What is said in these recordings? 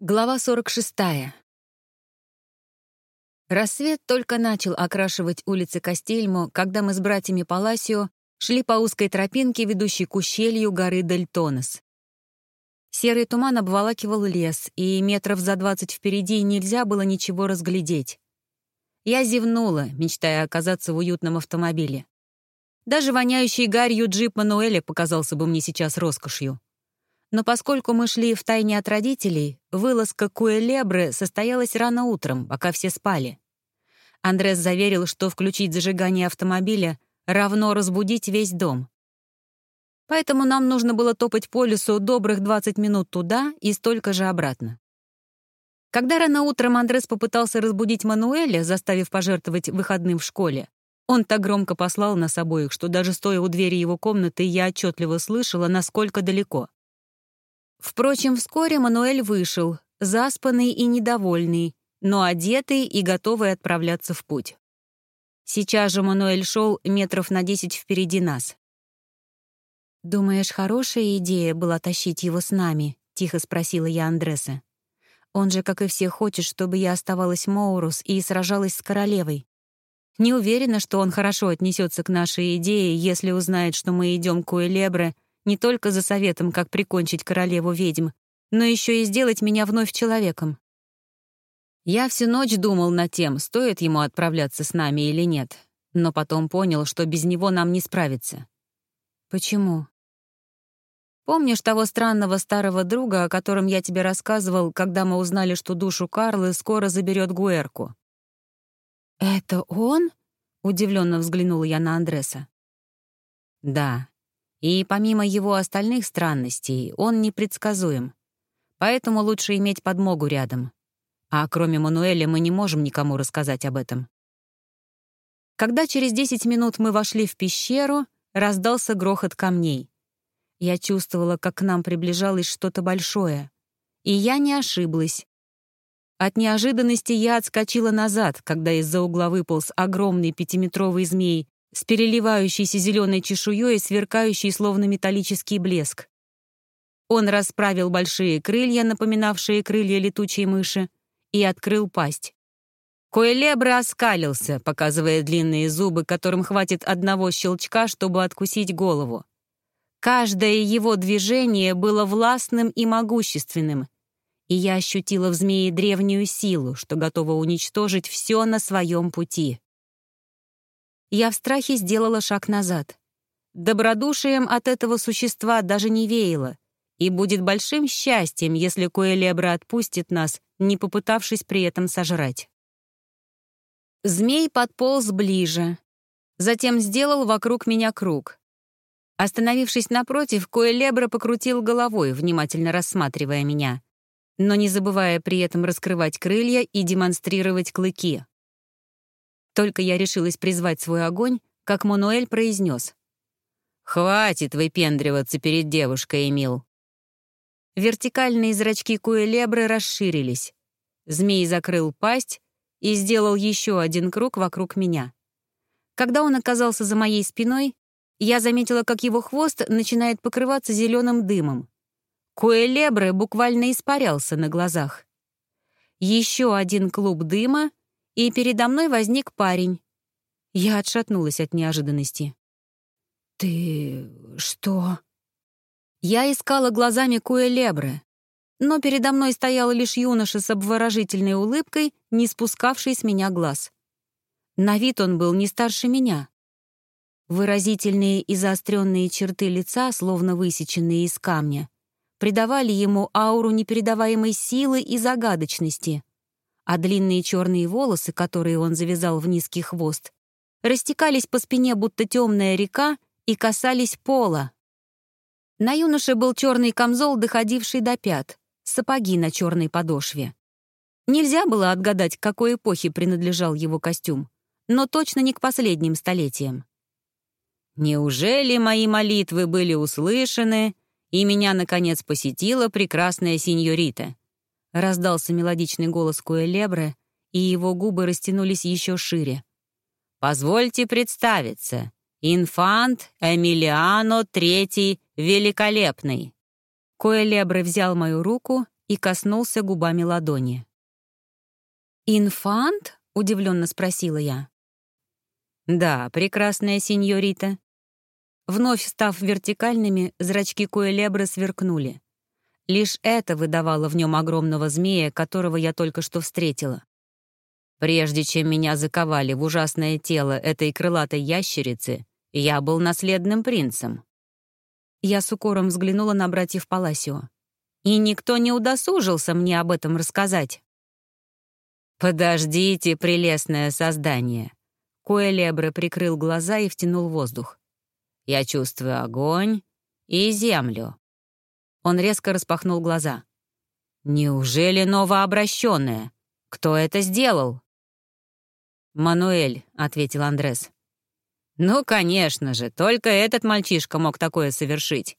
Глава 46. Рассвет только начал окрашивать улицы Кастельмо, когда мы с братьями Паласио шли по узкой тропинке, ведущей к ущелью горы Дель Тонес. Серый туман обволакивал лес, и метров за двадцать впереди нельзя было ничего разглядеть. Я зевнула, мечтая оказаться в уютном автомобиле. Даже воняющий гарью джип Мануэля показался бы мне сейчас роскошью. Но поскольку мы шли в тайне от родителей, вылазка Куэлебры состоялась рано утром, пока все спали. Андрес заверил, что включить зажигание автомобиля равно разбудить весь дом. Поэтому нам нужно было топать по лесу добрых 20 минут туда и столько же обратно. Когда рано утром Андрес попытался разбудить Мануэля, заставив пожертвовать выходным в школе, он так громко послал нас обоих, что даже стоя у двери его комнаты, я отчетливо слышала, насколько далеко. Впрочем, вскоре Мануэль вышел, заспанный и недовольный, но одетый и готовый отправляться в путь. Сейчас же Мануэль шел метров на десять впереди нас. «Думаешь, хорошая идея была тащить его с нами?» — тихо спросила я Андреса. «Он же, как и все, хочет, чтобы я оставалась Моурус и сражалась с королевой. Не уверена, что он хорошо отнесется к нашей идее, если узнает, что мы идем к Уэлебре не только за советом, как прикончить королеву ведьм, но еще и сделать меня вновь человеком. Я всю ночь думал над тем, стоит ему отправляться с нами или нет, но потом понял, что без него нам не справиться. Почему? Помнишь того странного старого друга, о котором я тебе рассказывал, когда мы узнали, что душу Карлы скоро заберет Гуэрку? «Это он?» — удивленно взглянула я на Андреса. «Да, и помимо его остальных странностей, он непредсказуем. Поэтому лучше иметь подмогу рядом. А кроме Мануэля мы не можем никому рассказать об этом. Когда через 10 минут мы вошли в пещеру, раздался грохот камней. Я чувствовала, как к нам приближалось что-то большое. И я не ошиблась. От неожиданности я отскочила назад, когда из-за угла выполз огромный пятиметровый змей с переливающейся зеленой чешуей и сверкающей словно металлический блеск. Он расправил большие крылья, напоминавшие крылья летучей мыши, и открыл пасть. Коэлебра оскалился, показывая длинные зубы, которым хватит одного щелчка, чтобы откусить голову. Каждое его движение было властным и могущественным, и я ощутила в змее древнюю силу, что готова уничтожить все на своем пути. Я в страхе сделала шаг назад. Добродушием от этого существа даже не веяло, и будет большим счастьем, если Коэлебра отпустит нас, не попытавшись при этом сожрать. Змей подполз ближе, затем сделал вокруг меня круг. Остановившись напротив, Коэлебра покрутил головой, внимательно рассматривая меня, но не забывая при этом раскрывать крылья и демонстрировать клыки. Только я решилась призвать свой огонь, как Мануэль произнес. «Хватит выпендриваться перед девушкой, Эмил». Вертикальные зрачки Куэлебры расширились. Змей закрыл пасть и сделал еще один круг вокруг меня. Когда он оказался за моей спиной, я заметила, как его хвост начинает покрываться зеленым дымом. Куэлебры буквально испарялся на глазах. Еще один клуб дыма, и передо мной возник парень. Я отшатнулась от неожиданности. «Ты... что?» Я искала глазами Куэлебры, но передо мной стоял лишь юноша с обворожительной улыбкой, не спускавший с меня глаз. На вид он был не старше меня. Выразительные и заостренные черты лица, словно высеченные из камня, придавали ему ауру непередаваемой силы и загадочности а длинные черные волосы, которые он завязал в низкий хвост, растекались по спине, будто темная река, и касались пола. На юноше был черный камзол, доходивший до пят, сапоги на черной подошве. Нельзя было отгадать, к какой эпохе принадлежал его костюм, но точно не к последним столетиям. «Неужели мои молитвы были услышаны, и меня, наконец, посетила прекрасная сеньорита?» Раздался мелодичный голос Куэлебре, и его губы растянулись еще шире. «Позвольте представиться. Инфант Эмилиано Третий Великолепный». Куэлебре взял мою руку и коснулся губами ладони. «Инфант?» — удивленно спросила я. «Да, прекрасная сеньорита». Вновь став вертикальными, зрачки Куэлебры сверкнули. Лишь это выдавало в нем огромного змея, которого я только что встретила. Прежде чем меня заковали в ужасное тело этой крылатой ящерицы, я был наследным принцем. Я с укором взглянула на братьев Паласио. И никто не удосужился мне об этом рассказать. «Подождите, прелестное создание!» Куэлебре прикрыл глаза и втянул воздух. «Я чувствую огонь и землю». Он резко распахнул глаза. «Неужели новообращенная? Кто это сделал?» «Мануэль», — ответил Андрес. «Ну, конечно же, только этот мальчишка мог такое совершить.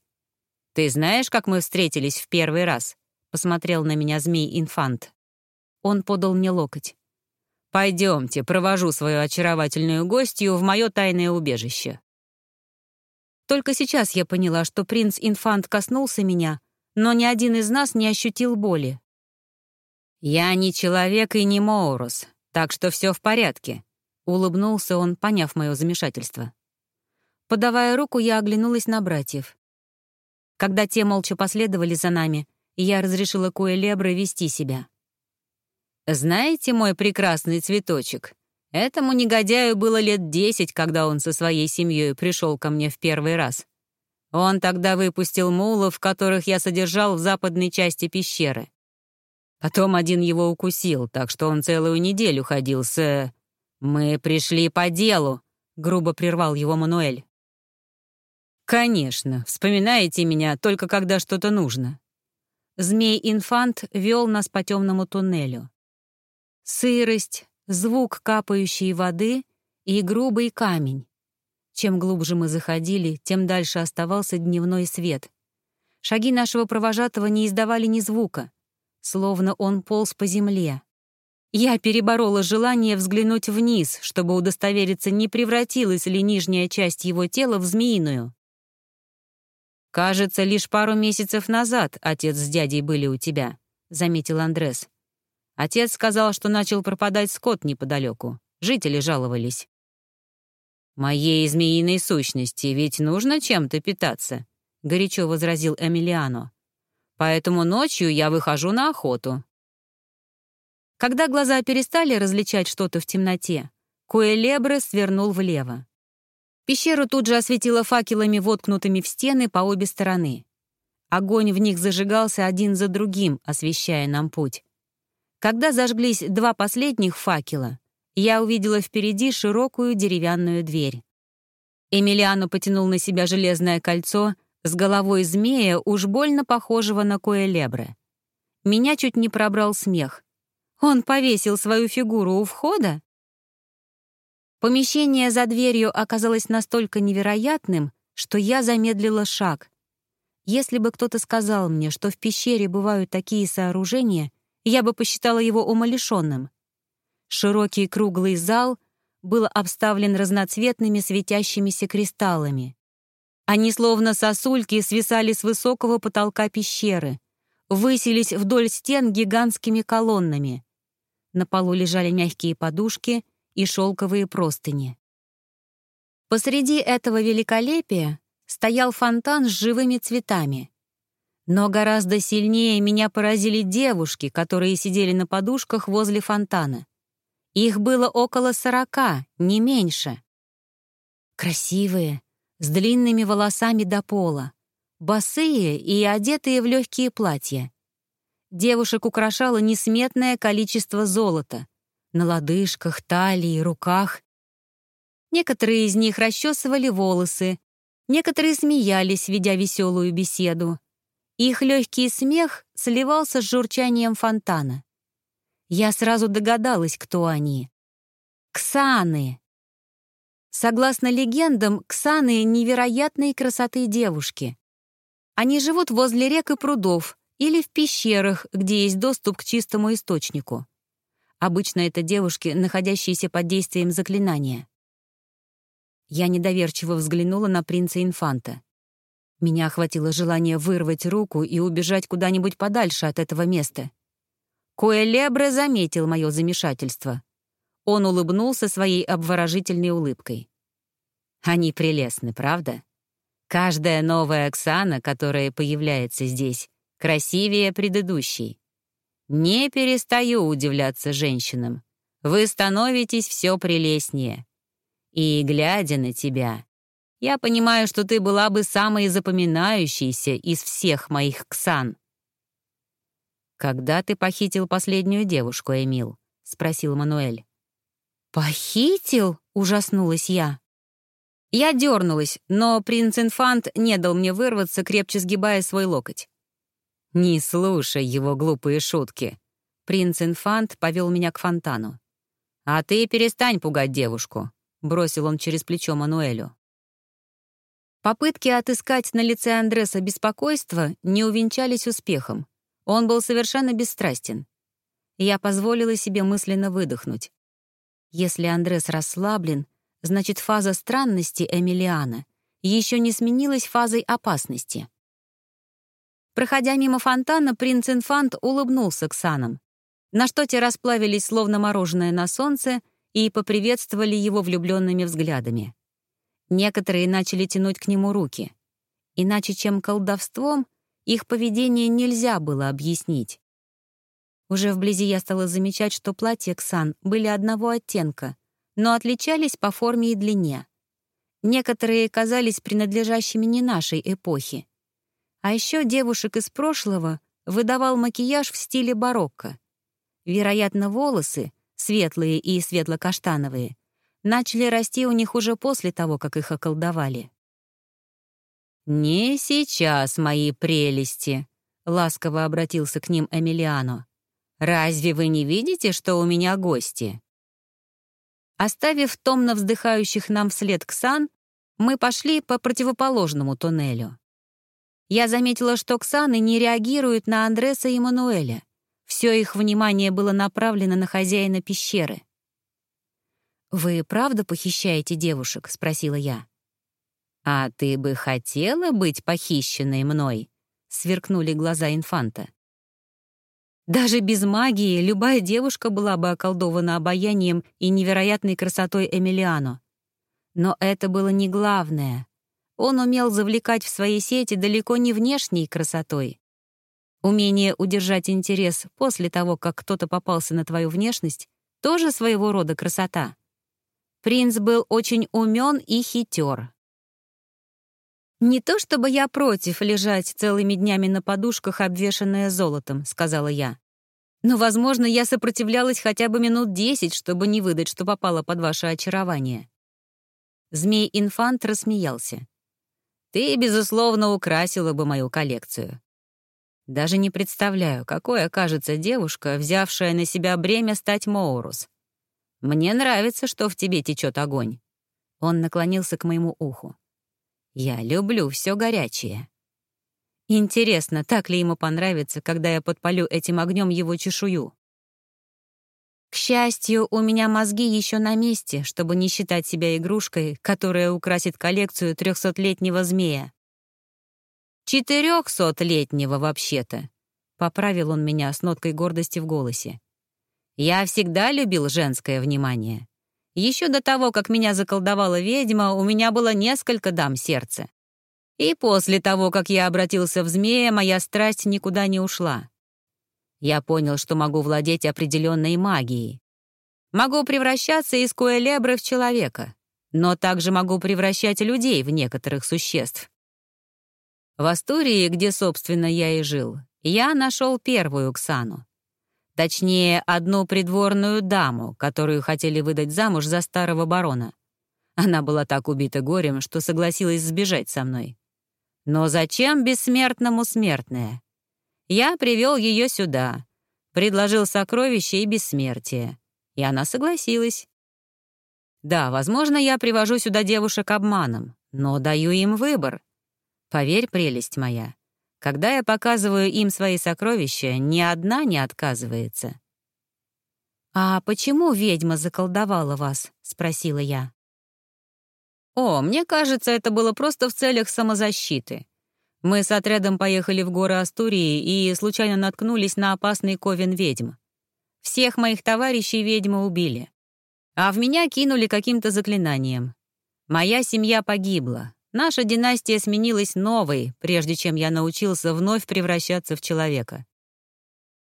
Ты знаешь, как мы встретились в первый раз?» — посмотрел на меня змей-инфант. Он подал мне локоть. «Пойдемте, провожу свою очаровательную гостью в мое тайное убежище». Только сейчас я поняла, что принц-инфант коснулся меня, но ни один из нас не ощутил боли. «Я не человек и не Моурус, так что все в порядке», — улыбнулся он, поняв мое замешательство. Подавая руку, я оглянулась на братьев. Когда те молча последовали за нами, я разрешила Куэлебре вести себя. «Знаете, мой прекрасный цветочек, этому негодяю было лет десять, когда он со своей семьей пришел ко мне в первый раз. Он тогда выпустил мулов, которых я содержал в западной части пещеры. Потом один его укусил, так что он целую неделю ходил с... «Мы пришли по делу», — грубо прервал его Мануэль. «Конечно, вспоминаете меня только когда что-то нужно». Змей-инфант вел нас по темному туннелю. Сырость, звук капающей воды и грубый камень. Чем глубже мы заходили, тем дальше оставался дневной свет. Шаги нашего провожатого не издавали ни звука, словно он полз по земле. Я переборола желание взглянуть вниз, чтобы удостовериться, не превратилась ли нижняя часть его тела в змеиную. «Кажется, лишь пару месяцев назад отец с дядей были у тебя», — заметил Андрес. Отец сказал, что начал пропадать скот неподалеку. Жители жаловались. «Моей змеиной сущности ведь нужно чем-то питаться», — горячо возразил Эмилиано. «Поэтому ночью я выхожу на охоту». Когда глаза перестали различать что-то в темноте, Куэлебре свернул влево. Пещеру тут же осветило факелами, воткнутыми в стены по обе стороны. Огонь в них зажигался один за другим, освещая нам путь. Когда зажглись два последних факела, я увидела впереди широкую деревянную дверь. Эмилиано потянул на себя железное кольцо с головой змея, уж больно похожего на Коэлебре. Меня чуть не пробрал смех. Он повесил свою фигуру у входа? Помещение за дверью оказалось настолько невероятным, что я замедлила шаг. Если бы кто-то сказал мне, что в пещере бывают такие сооружения, я бы посчитала его умалишенным. Широкий круглый зал был обставлен разноцветными светящимися кристаллами. Они словно сосульки свисали с высокого потолка пещеры, высились вдоль стен гигантскими колоннами. На полу лежали мягкие подушки и шелковые простыни. Посреди этого великолепия стоял фонтан с живыми цветами. Но гораздо сильнее меня поразили девушки, которые сидели на подушках возле фонтана. Их было около сорока, не меньше. Красивые, с длинными волосами до пола, босые и одетые в легкие платья. Девушек украшало несметное количество золота на лодыжках, талии, руках. Некоторые из них расчесывали волосы, некоторые смеялись, ведя веселую беседу. Их легкий смех сливался с журчанием фонтана. Я сразу догадалась, кто они. Ксаны. Согласно легендам, ксаны — невероятной красоты девушки. Они живут возле рек и прудов или в пещерах, где есть доступ к чистому источнику. Обычно это девушки, находящиеся под действием заклинания. Я недоверчиво взглянула на принца Инфанта. Меня охватило желание вырвать руку и убежать куда-нибудь подальше от этого места. Куэлебре заметил мое замешательство. Он улыбнулся своей обворожительной улыбкой. Они прелестны, правда? Каждая новая Оксана, которая появляется здесь, красивее предыдущей. Не перестаю удивляться женщинам. Вы становитесь все прелестнее. И, глядя на тебя, я понимаю, что ты была бы самой запоминающейся из всех моих Ксан. «Когда ты похитил последнюю девушку, Эмил?» — спросил Мануэль. «Похитил?» — ужаснулась я. Я дернулась, но принц-инфант не дал мне вырваться, крепче сгибая свой локоть. «Не слушай его глупые шутки». Принц-инфант повел меня к фонтану. «А ты перестань пугать девушку», — бросил он через плечо Мануэлю. Попытки отыскать на лице Андреса беспокойство не увенчались успехом. Он был совершенно бесстрастен. Я позволила себе мысленно выдохнуть. Если Андрес расслаблен, значит, фаза странности Эмилиана еще не сменилась фазой опасности. Проходя мимо фонтана, принц-инфант улыбнулся Ксанам, на что те расплавились словно мороженое на солнце и поприветствовали его влюбленными взглядами. Некоторые начали тянуть к нему руки. Иначе, чем колдовством, их поведение нельзя было объяснить. Уже вблизи я стала замечать, что платья Ксан были одного оттенка, но отличались по форме и длине. Некоторые казались принадлежащими не нашей эпохе. А еще девушек из прошлого выдавал макияж в стиле барокко. Вероятно, волосы, светлые и светло-каштановые, начали расти у них уже после того, как их околдовали. «Не сейчас, мои прелести», — ласково обратился к ним Эмилиано. «Разве вы не видите, что у меня гости?» Оставив томно вздыхающих нам вслед Ксан, мы пошли по противоположному туннелю. Я заметила, что Ксаны не реагируют на Андреса и Мануэля. Все их внимание было направлено на хозяина пещеры. «Вы правда похищаете девушек?» — спросила я. «А ты бы хотела быть похищенной мной?» — сверкнули глаза инфанта. Даже без магии любая девушка была бы околдована обаянием и невероятной красотой Эмилиано. Но это было не главное. Он умел завлекать в свои сети далеко не внешней красотой. Умение удержать интерес после того, как кто-то попался на твою внешность, тоже своего рода красота. Принц был очень умен и хитер. «Не то чтобы я против лежать целыми днями на подушках, обвешанная золотом», — сказала я. «Но, возможно, я сопротивлялась хотя бы минут десять, чтобы не выдать, что попала под ваше очарование». Змей-инфант рассмеялся. «Ты, безусловно, украсила бы мою коллекцию. Даже не представляю, какой окажется девушка, взявшая на себя бремя стать Моурус. Мне нравится, что в тебе течет огонь». Он наклонился к моему уху. Я люблю все горячее. Интересно, так ли ему понравится, когда я подпалю этим огнем его чешую? К счастью, у меня мозги еще на месте, чтобы не считать себя игрушкой, которая украсит коллекцию трехсотлетнего змея. Четырехсотлетнего вообще-то, поправил он меня с ноткой гордости в голосе. Я всегда любил женское внимание. Еще до того, как меня заколдовала ведьма, у меня было несколько дам сердца. И после того, как я обратился в змея, моя страсть никуда не ушла. Я понял, что могу владеть определенной магией. Могу превращаться из куэлебры в человека, но также могу превращать людей в некоторых существ. В Астурии, где, собственно, я и жил, я нашел первую Ксану. Точнее, одну придворную даму, которую хотели выдать замуж за старого барона. Она была так убита горем, что согласилась сбежать со мной. Но зачем бессмертному смертное? Я привел ее сюда, предложил сокровище и бессмертие. И она согласилась. Да, возможно, я привожу сюда девушек обманом, но даю им выбор. Поверь, прелесть моя, когда я показываю им свои сокровища, ни одна не отказывается. «А почему ведьма заколдовала вас?» — спросила я. «О, мне кажется, это было просто в целях самозащиты. Мы с отрядом поехали в горы Астурии и случайно наткнулись на опасный ковен ведьм. Всех моих товарищей ведьмы убили. А в меня кинули каким-то заклинанием. Моя семья погибла. Наша династия сменилась новой, прежде чем я научился вновь превращаться в человека.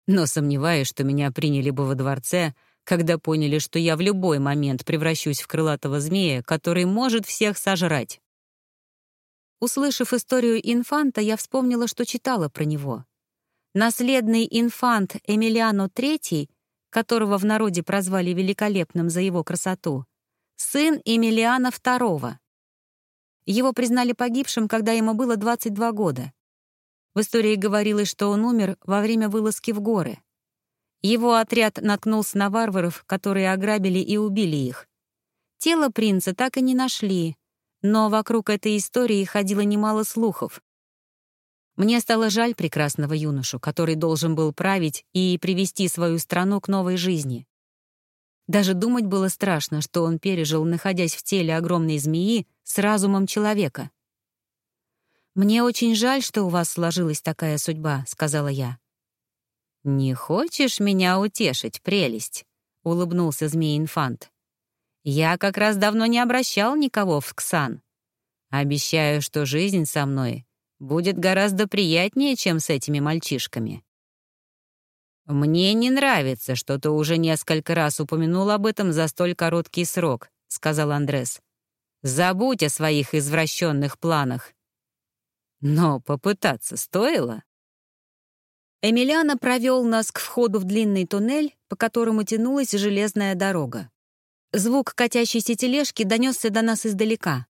Но сомневаюсь, что меня приняли бы во дворце, когда поняли, что я в любой момент превращусь в крылатого змея, который может всех сожрать. Услышав историю инфанта, я вспомнила, что читала про него. Наследный инфант Эмилиано III, которого в народе прозвали великолепным за его красоту, сын Эмилиана II. Его признали погибшим, когда ему было 22 года. В истории говорилось, что он умер во время вылазки в горы. Его отряд наткнулся на варваров, которые ограбили и убили их. Тело принца так и не нашли, но вокруг этой истории ходило немало слухов. Мне стало жаль прекрасного юношу, который должен был править и привести свою страну к новой жизни. Даже думать было страшно, что он пережил, находясь в теле огромной змеи с разумом человека. «Мне очень жаль, что у вас сложилась такая судьба», — сказала я. «Не хочешь меня утешить, прелесть?» — улыбнулся змей-инфант. Я как раз давно не обращал никого в Ксан. Обещаю, что жизнь со мной будет гораздо приятнее, чем с этими мальчишками. «Мне не нравится, что ты уже несколько раз упомянул об этом за столь короткий срок», — сказал Андрес. «Забудь о своих извращенных планах». Но попытаться стоило. Эмилиано провел нас к входу в длинный туннель, по которому тянулась железная дорога. Звук катящейся тележки донесся до нас издалека.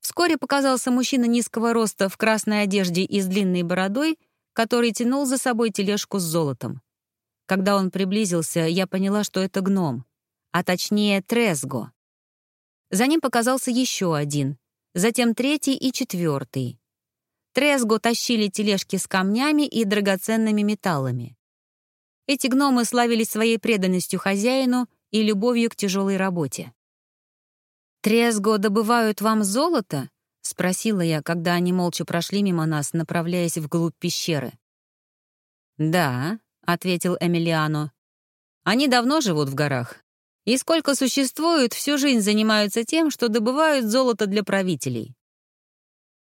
Вскоре показался мужчина низкого роста в красной одежде и с длинной бородой, который тянул за собой тележку с золотом. Когда он приблизился, я поняла, что это гном, а точнее Тресго. За ним показался еще один, затем третий и четвертый. Тресго тащили тележки с камнями и драгоценными металлами. Эти гномы славились своей преданностью хозяину и любовью к тяжелой работе. «Трезго добывают вам золото?» — спросила я, когда они молча прошли мимо нас, направляясь вглубь пещеры. «Да», — ответил Эмилиано. «Они давно живут в горах. И сколько существуют, всю жизнь занимаются тем, что добывают золото для правителей.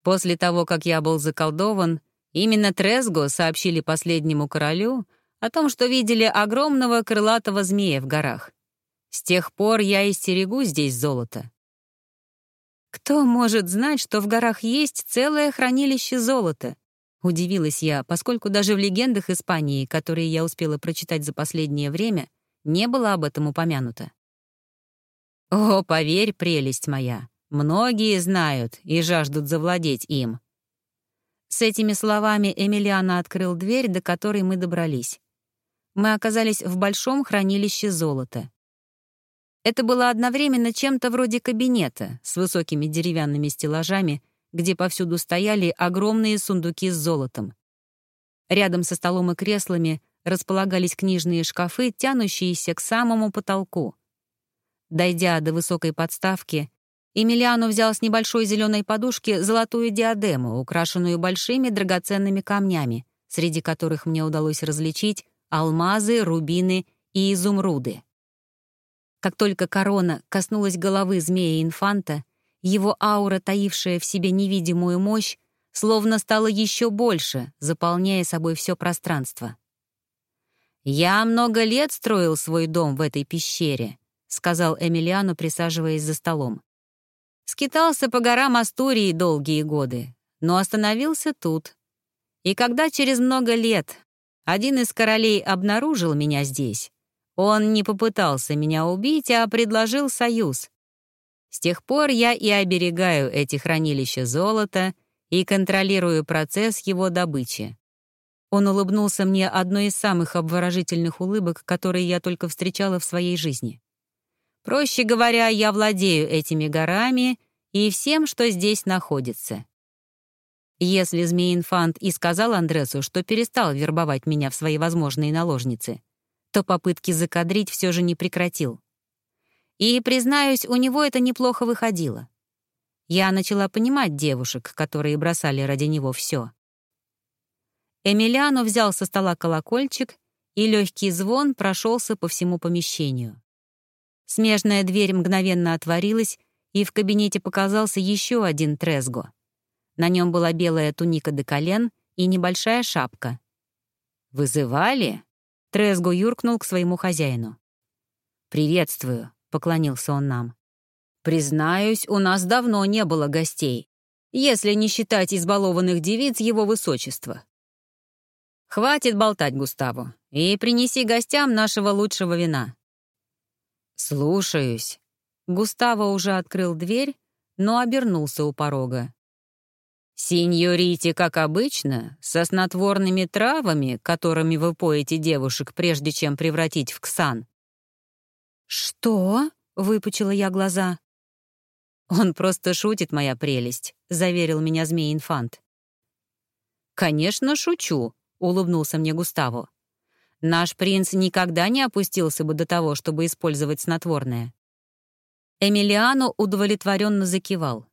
После того, как я был заколдован, именно Трезго сообщили последнему королю о том, что видели огромного крылатого змея в горах. С тех пор я и стерегу здесь золото. Кто может знать, что в горах есть целое хранилище золота? Удивилась я, поскольку даже в легендах Испании, которые я успела прочитать за последнее время, не было об этом упомянуто. О, поверь, прелесть моя, многие знают и жаждут завладеть им. С этими словами Эмилиана открыл дверь, до которой мы добрались. Мы оказались в большом хранилище золота. Это было одновременно чем-то вроде кабинета с высокими деревянными стеллажами, где повсюду стояли огромные сундуки с золотом. Рядом со столом и креслами располагались книжные шкафы, тянущиеся к самому потолку. Дойдя до высокой подставки, Эмилиану взял с небольшой зеленой подушки золотую диадему, украшенную большими драгоценными камнями, среди которых мне удалось различить алмазы, рубины и изумруды. Как только корона коснулась головы змея-инфанта, его аура, таившая в себе невидимую мощь, словно стала еще больше, заполняя собой все пространство. «Я много лет строил свой дом в этой пещере», — сказал Эмилиану, присаживаясь за столом. «Скитался по горам Астурии долгие годы, но остановился тут. И когда через много лет один из королей обнаружил меня здесь, он не попытался меня убить, а предложил союз. С тех пор я и оберегаю эти хранилища золота и контролирую процесс его добычи. Он улыбнулся мне одной из самых обворожительных улыбок, которые я только встречала в своей жизни. Проще говоря, я владею этими горами и всем, что здесь находится. Если Змеинфант и сказал Андресу, что перестал вербовать меня в свои возможные наложницы, то попытки закадрить все же не прекратил. И, признаюсь, у него это неплохо выходило. Я начала понимать девушек, которые бросали ради него все. Эмилиано взял со стола колокольчик, и легкий звон прошелся по всему помещению. Смежная дверь мгновенно отворилась, и в кабинете показался еще один трезго. На нем была белая туника до колен и небольшая шапка. «Вызывали?» Трезго юркнул к своему хозяину. «Приветствую», — поклонился он нам. «Признаюсь, у нас давно не было гостей, если не считать избалованных девиц его высочества. Хватит болтать, Густаво, и принеси гостям нашего лучшего вина». «Слушаюсь». Густаво уже открыл дверь, но обернулся у порога. «Синьорите, как обычно, со снотворными травами, которыми вы поете девушек, прежде чем превратить в ксан». «Что?» — выпучила я глаза. «Он просто шутит, моя прелесть», — заверил меня змей-инфант. «Конечно, шучу», — улыбнулся мне Густаво. «Наш принц никогда не опустился бы до того, чтобы использовать снотворное». Эмилиано удовлетворенно закивал,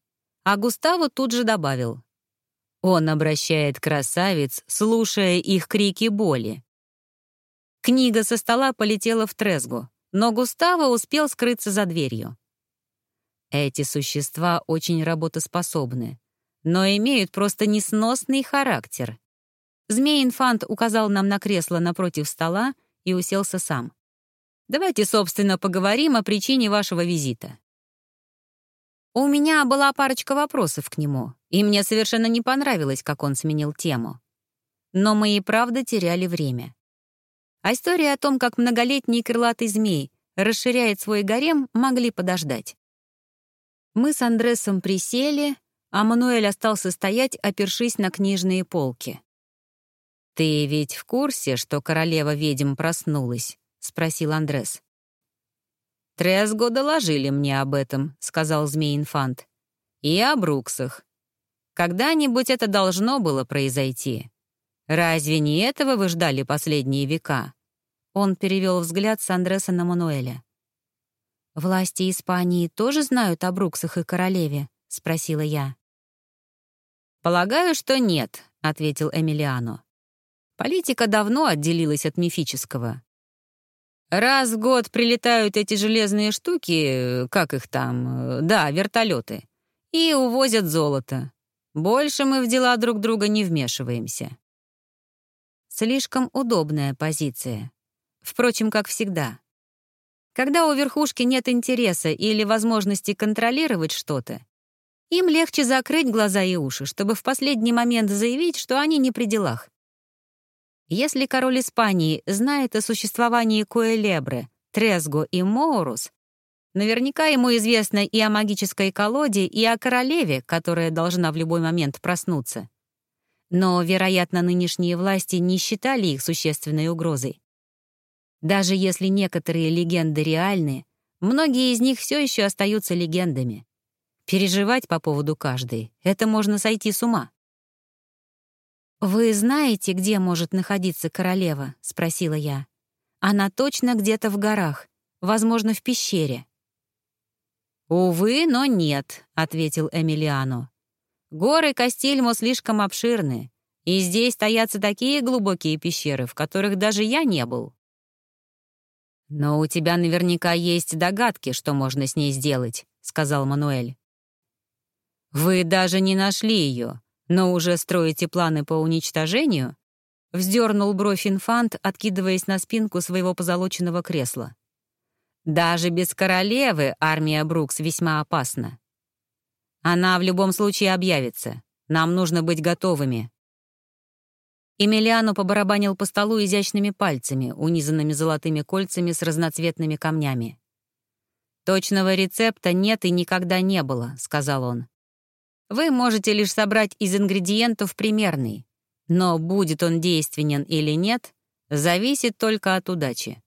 а Густаво тут же добавил. Он обращает красавиц, слушая их крики боли. Книга со стола полетела в Трезгу, но Густаво успел скрыться за дверью. Эти существа очень работоспособны, но имеют просто несносный характер. Змей-инфант указал нам на кресло напротив стола и уселся сам. Давайте, собственно, поговорим о причине вашего визита. У меня была парочка вопросов к нему, и мне совершенно не понравилось, как он сменил тему. Но мы и правда теряли время. А история о том, как многолетний крылатый змей расширяет свой гарем, могли подождать. Мы с Андресом присели, а Мануэль остался стоять, опершись на книжные полки. «Ты ведь в курсе, что королева-ведьм проснулась?» — спросил Андрес. «Тресго доложили мне об этом», — сказал змей-инфант. «И о Бруксах. Когда-нибудь это должно было произойти. Разве не этого вы ждали последние века?» Он перевел взгляд с Андреса на Мануэля. «Власти Испании тоже знают о Бруксах и королеве?» — спросила я. «Полагаю, что нет», — ответил Эмилиано. «Политика давно отделилась от мифического. Раз в год прилетают эти железные штуки, как их там, да, вертолеты, и увозят золото. Больше мы в дела друг друга не вмешиваемся. Слишком удобная позиция. Впрочем, как всегда. Когда у верхушки нет интереса или возможности контролировать что-то, им легче закрыть глаза и уши, чтобы в последний момент заявить, что они не при делах. Если король Испании знает о существовании Куэлебре, Тресго и Моурус, наверняка ему известно и о магической колоде, и о королеве, которая должна в любой момент проснуться. Но, вероятно, нынешние власти не считали их существенной угрозой. Даже если некоторые легенды реальны, многие из них все еще остаются легендами. Переживать по поводу каждой — это можно сойти с ума. «Вы знаете, где может находиться королева?» — спросила я. «Она точно где-то в горах, возможно, в пещере». «Увы, но нет», — ответил Эмилиано. «Горы Кастильмо слишком обширны, и здесь стоятся такие глубокие пещеры, в которых даже я не был». «Но у тебя наверняка есть догадки, что можно с ней сделать», — сказал Мануэль. «Вы даже не нашли ее, но уже строите планы по уничтожению?» Вздернул бровь инфант, откидываясь на спинку своего позолоченного кресла. «Даже без королевы армия Брукс весьма опасна. Она в любом случае объявится. Нам нужно быть готовыми». Эмилиано побарабанил по столу изящными пальцами, унизанными золотыми кольцами с разноцветными камнями. «Точного рецепта нет и никогда не было», — сказал он. Вы можете лишь собрать из ингредиентов примерный, но будет он действенен или нет, зависит только от удачи.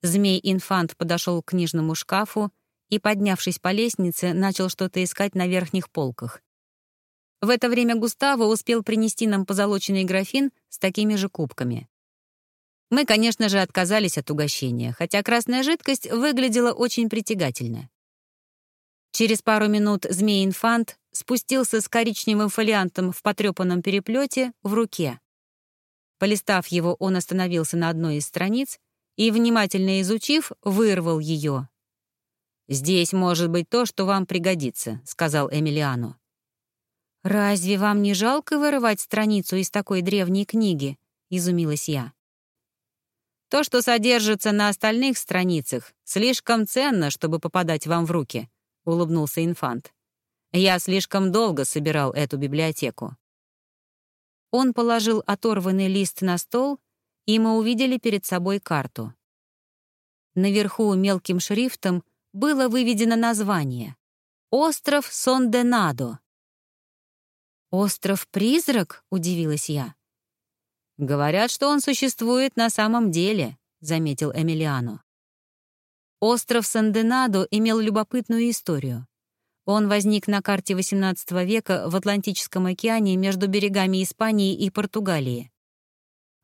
Змей-инфант подошел к книжному шкафу и, поднявшись по лестнице, начал что-то искать на верхних полках. В это время Густаво успел принести нам позолоченный графин с такими же кубками. Мы, конечно же, отказались от угощения, хотя красная жидкость выглядела очень притягательно. Через пару минут змей-инфант спустился с коричневым фолиантом в потрепанном переплете в руке. Полистав его, он остановился на одной из страниц и, внимательно изучив, вырвал ее. «Здесь может быть то, что вам пригодится», — сказал Эмилиану. «Разве вам не жалко вырывать страницу из такой древней книги?» — изумилась я. «То, что содержится на остальных страницах, слишком ценно, чтобы попадать вам в руки», — улыбнулся инфант. «Я слишком долго собирал эту библиотеку». Он положил оторванный лист на стол, и мы увидели перед собой карту. Наверху мелким шрифтом было выведено название — «Остров Сонденадо». «Остров-призрак?» — удивилась я. «Говорят, что он существует на самом деле», — заметил Эмилиано. Остров Санденадо имел любопытную историю. Он возник на карте XVIII века в Атлантическом океане между берегами Испании и Португалии.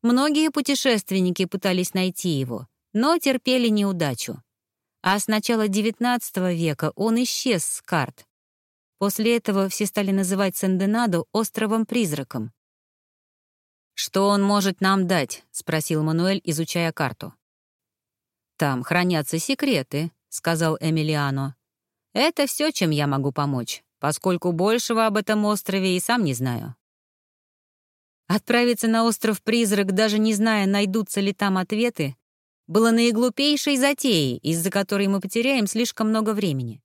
Многие путешественники пытались найти его, но терпели неудачу. А с начала XIX века он исчез с карт. После этого все стали называть Сен-Денадо островом-призраком. «Что он может нам дать?» — спросил Мануэль, изучая карту. «Там хранятся секреты», — сказал Эмилиано. «Это все, чем я могу помочь, поскольку большего об этом острове и сам не знаю». Отправиться на остров-призрак, даже не зная, найдутся ли там ответы, было наиглупейшей затеей, из-за которой мы потеряем слишком много времени.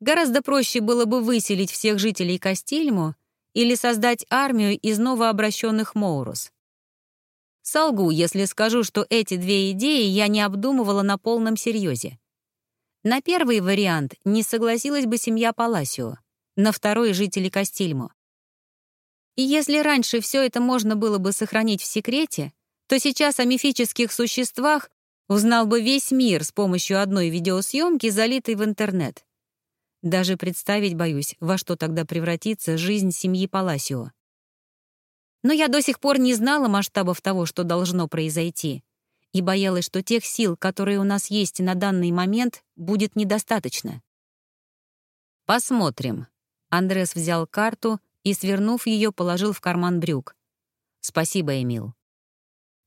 Гораздо проще было бы выселить всех жителей Кастильму или создать армию из новообращенных Моурус. Солгу, если скажу, что эти две идеи я не обдумывала на полном серьезе. На первый вариант не согласилась бы семья Паласио, на второй — жители Кастильмо. И если раньше все это можно было бы сохранить в секрете, то сейчас о мифических существах узнал бы весь мир с помощью одной видеосъемки, залитой в интернет. Даже представить боюсь, во что тогда превратится жизнь семьи Паласио. Но я до сих пор не знала масштабов того, что должно произойти, и боялась, что тех сил, которые у нас есть на данный момент, будет недостаточно. «Посмотрим». Андрес взял карту и, свернув ее, положил в карман брюк. «Спасибо, Эмил.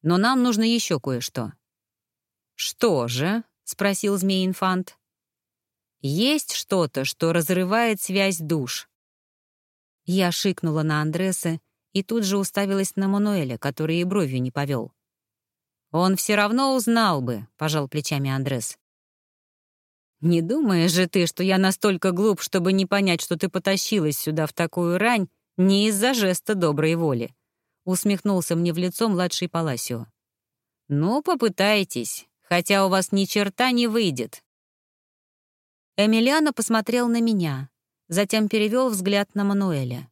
Но нам нужно еще кое-что». «Что же?» — спросил змей-инфант. Есть что-то, что разрывает связь душ. Я шикнула на Андреса и тут же уставилась на Мануэля, который и бровью не повел. «Он все равно узнал бы», — пожал плечами Андрес. «Не думаешь же ты, что я настолько глуп, чтобы не понять, что ты потащилась сюда в такую рань не из-за жеста доброй воли?» — усмехнулся мне в лицо младший Паласио. «Ну, попытайтесь, хотя у вас ни черта не выйдет. Эмилиано посмотрел на меня, затем перевел взгляд на Мануэля.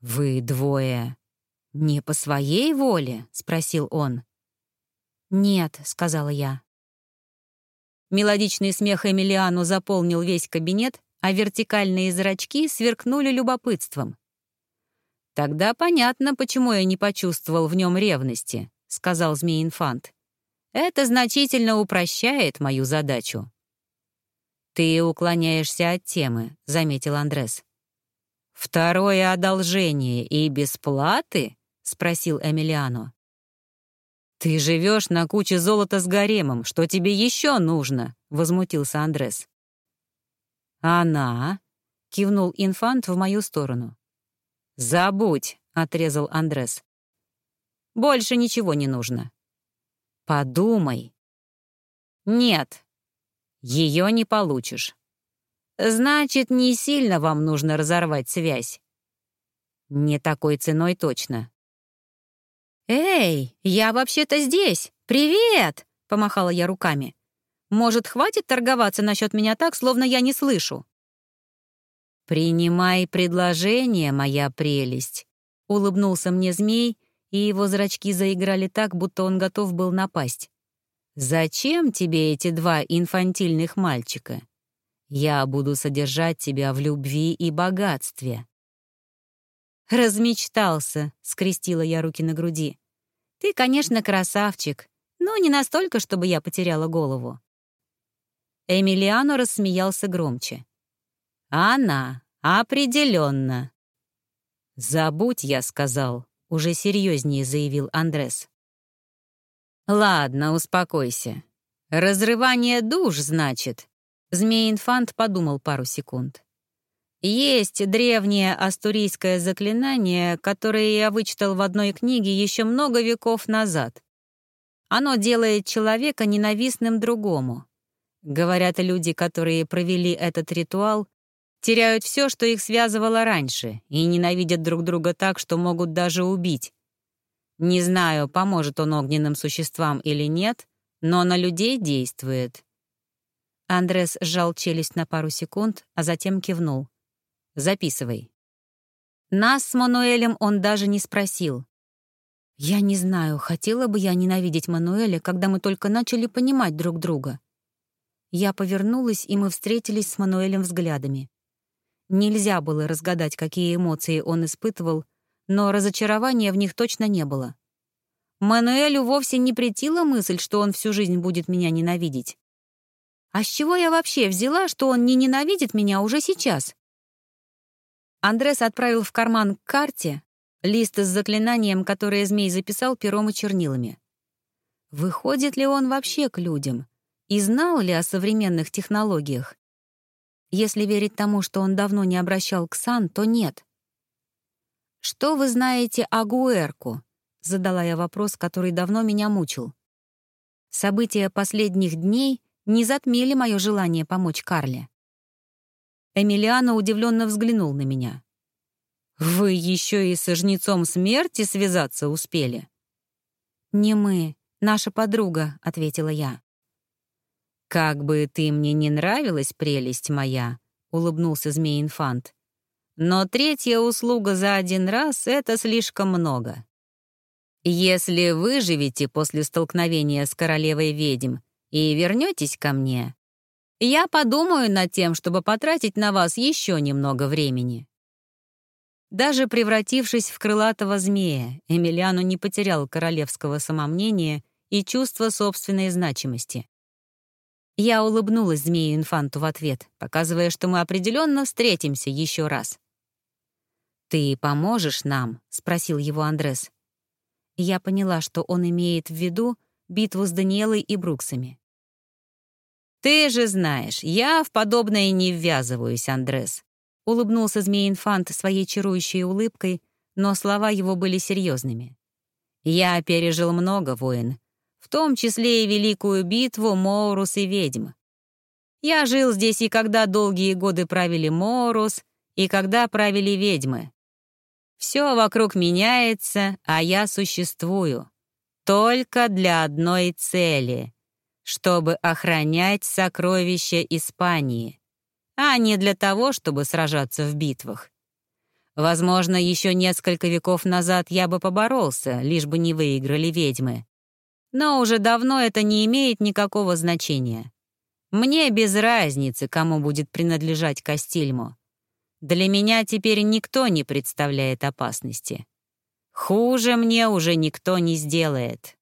«Вы двое не по своей воле?» — спросил он. «Нет», — сказала я. Мелодичный смех Эмилиану заполнил весь кабинет, а вертикальные зрачки сверкнули любопытством. «Тогда понятно, почему я не почувствовал в нем ревности», — сказал змей-инфант. «Это значительно упрощает мою задачу». «Ты уклоняешься от темы», — заметил Андрес. «Второе одолжение и бесплаты?» — спросил Эмилиано. «Ты живешь на куче золота с гаремом. Что тебе еще нужно?» — возмутился Андрес. «Она?» — кивнул инфант в мою сторону. «Забудь», — отрезал Андрес. «Больше ничего не нужно». «Подумай». «Нет», ее не получишь. Значит, не сильно вам нужно разорвать связь. Не такой ценой точно. «Эй, я вообще-то здесь! Привет!» — помахала я руками. «Может, хватит торговаться насчет меня так, словно я не слышу?» «Принимай предложение, моя прелесть», — улыбнулся мне змей, и его зрачки заиграли так, будто он готов был напасть. «Зачем тебе эти два инфантильных мальчика? Я буду содержать тебя в любви и богатстве». «Размечтался», — скрестила я руки на груди. «Ты, конечно, красавчик, но не настолько, чтобы я потеряла голову». Эмилиано рассмеялся громче. Она, определенно. «Забудь, я сказал», — уже серьезнее заявил Андрес. «Ладно, успокойся. Разрывание душ, значит?» Змей-инфант подумал пару секунд. «Есть древнее астурийское заклинание, которое я вычитал в одной книге еще много веков назад. Оно делает человека ненавистным другому. Говорят, люди, которые провели этот ритуал, теряют все, что их связывало раньше, и ненавидят друг друга так, что могут даже убить. Не знаю, поможет он огненным существам или нет, но на людей действует. Андрес сжал челюсть на пару секунд, а затем кивнул. «Записывай». Нас с Мануэлем он даже не спросил. Я не знаю, хотела бы я ненавидеть Мануэля, когда мы только начали понимать друг друга. Я повернулась, и мы встретились с Мануэлем взглядами. Нельзя было разгадать, какие эмоции он испытывал, но разочарования в них точно не было. Мануэлю вовсе не претила мысль, что он всю жизнь будет меня ненавидеть. А с чего я вообще взяла, что он не ненавидит меня уже сейчас? Андрес отправил в карман к карте лист с заклинанием, которое змей записал пером и чернилами. Выходит ли он вообще к людям? И знал ли о современных технологиях? Если верить тому, что он давно не обращал к Сан, то нет. «Что вы знаете о Гуэрку?» — задала я вопрос, который давно меня мучил. События последних дней не затмили мое желание помочь Карле. Эмилиано удивленно взглянул на меня. «Вы еще и со жнецом смерти связаться успели?» «Не мы, наша подруга», — ответила я. «Как бы ты мне не нравилась, прелесть моя», — улыбнулся змей-инфант. «Но третья услуга за один раз — это слишком много. Если выживете после столкновения с королевой ведьм и вернетесь ко мне, я подумаю над тем, чтобы потратить на вас еще немного времени». Даже превратившись в крылатого змея, Эмилиану не потерял королевского самомнения и чувства собственной значимости. Я улыбнулась змею-инфанту в ответ, показывая, что мы определенно встретимся еще раз. «Ты поможешь нам?» — спросил его Андрес. Я поняла, что он имеет в виду битву с Даниэлой и Бруксами. «Ты же знаешь, я в подобное не ввязываюсь, Андрес», — улыбнулся змей-инфант своей чарующей улыбкой, но слова его были серьезными. «Я пережил много войн, в том числе и великую битву Моурус и ведьм. Я жил здесь и когда долгие годы правили Моурус, и когда правили ведьмы. Все вокруг меняется, а я существую. Только для одной цели — чтобы охранять сокровища Испании а не для того, чтобы сражаться в битвах. Возможно, еще несколько веков назад я бы поборолся, лишь бы не выиграли ведьмы. Но уже давно это не имеет никакого значения. Мне без разницы, кому будет принадлежать Кастильмо. Для меня теперь никто не представляет опасности. Хуже мне уже никто не сделает.